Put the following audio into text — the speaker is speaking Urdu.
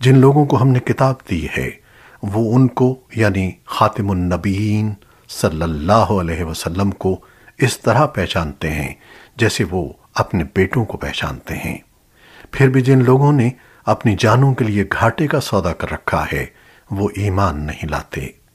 جن لوگوں کو ہم نے کتاب دی ہے، وہ ان کو یعنی خاتم النبیین صلی اللہ علیہ وسلم کو اس طرح پہچانتے ہیں جیسے وہ اپنے بیٹوں کو پہچانتے ہیں۔ پھر بھی جن لوگوں نے اپنی جانوں کے لیے گھاٹے کا سودا کر رکھا ہے، وہ ایمان نہیں لاتے۔